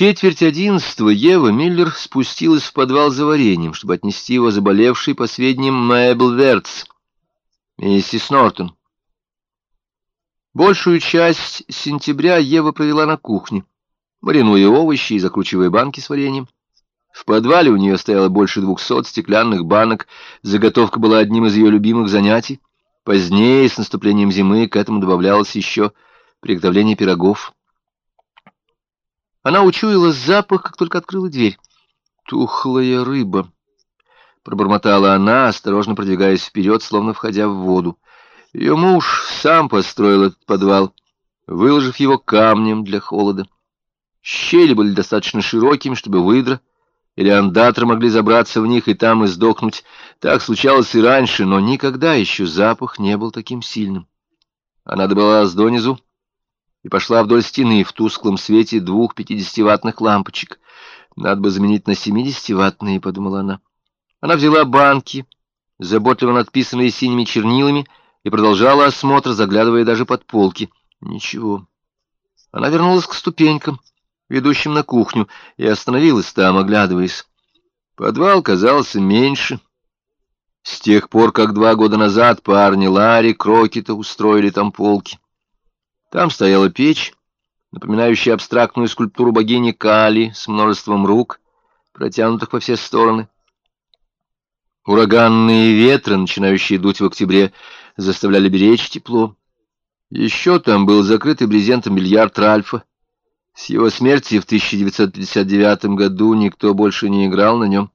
четверть одиннадцатого Ева Миллер спустилась в подвал за вареньем, чтобы отнести его заболевший по сведениям Мэйбл Вертс, миссис Нортон. Большую часть сентября Ева провела на кухне, маринуя овощи и закручивая банки с вареньем. В подвале у нее стояло больше двухсот стеклянных банок, заготовка была одним из ее любимых занятий. Позднее, с наступлением зимы, к этому добавлялось еще приготовление пирогов. Она учуяла запах, как только открыла дверь. «Тухлая рыба», — пробормотала она, осторожно продвигаясь вперед, словно входя в воду. Ее муж сам построил этот подвал, выложив его камнем для холода. Щели были достаточно широкими, чтобы выдра или андатры могли забраться в них и там издохнуть. Так случалось и раньше, но никогда еще запах не был таким сильным. Она добралась донизу, и пошла вдоль стены в тусклом свете двух пятидесятиваттных лампочек. Надо бы заменить на семидесятиваттные, — подумала она. Она взяла банки, заботливо надписанные синими чернилами, и продолжала осмотр, заглядывая даже под полки. Ничего. Она вернулась к ступенькам, ведущим на кухню, и остановилась там, оглядываясь. Подвал казался меньше. С тех пор, как два года назад парни Ларри Крокета устроили там полки. Там стояла печь, напоминающая абстрактную скульптуру богини Кали с множеством рук, протянутых во все стороны. Ураганные ветры, начинающие дуть в октябре, заставляли беречь тепло. Еще там был закрытый брезентом бильярд Ральфа. С его смерти в 1959 году никто больше не играл на нем,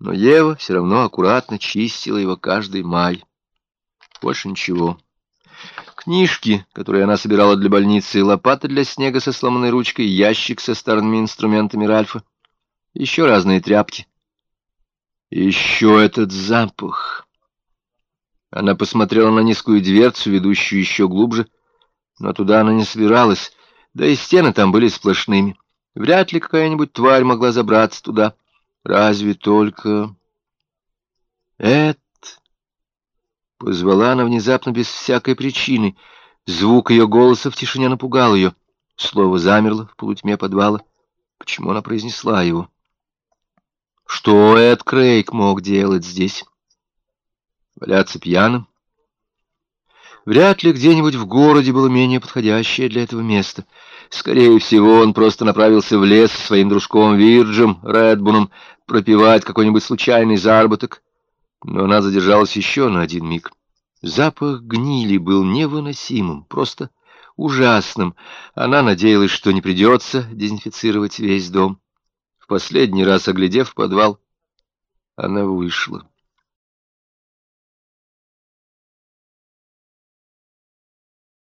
но Ева все равно аккуратно чистила его каждый май. Больше ничего. Книжки, которые она собирала для больницы, лопата для снега со сломанной ручкой, ящик со старыми инструментами Ральфа, еще разные тряпки. Еще этот запах. Она посмотрела на низкую дверцу, ведущую еще глубже, но туда она не собиралась, да и стены там были сплошными. Вряд ли какая-нибудь тварь могла забраться туда. Разве только... Это Позвала она внезапно без всякой причины. Звук ее голоса в тишине напугал ее. Слово замерло в полутьме подвала. Почему она произнесла его? Что Эд Крейг мог делать здесь? Валяться пьяным? Вряд ли где-нибудь в городе было менее подходящее для этого место. Скорее всего, он просто направился в лес со своим дружком Вирджем, Редбуном, пропивать какой-нибудь случайный заработок но она задержалась еще на один миг. Запах гнили был невыносимым, просто ужасным. Она надеялась, что не придется дезинфицировать весь дом. В последний раз, оглядев подвал, она вышла.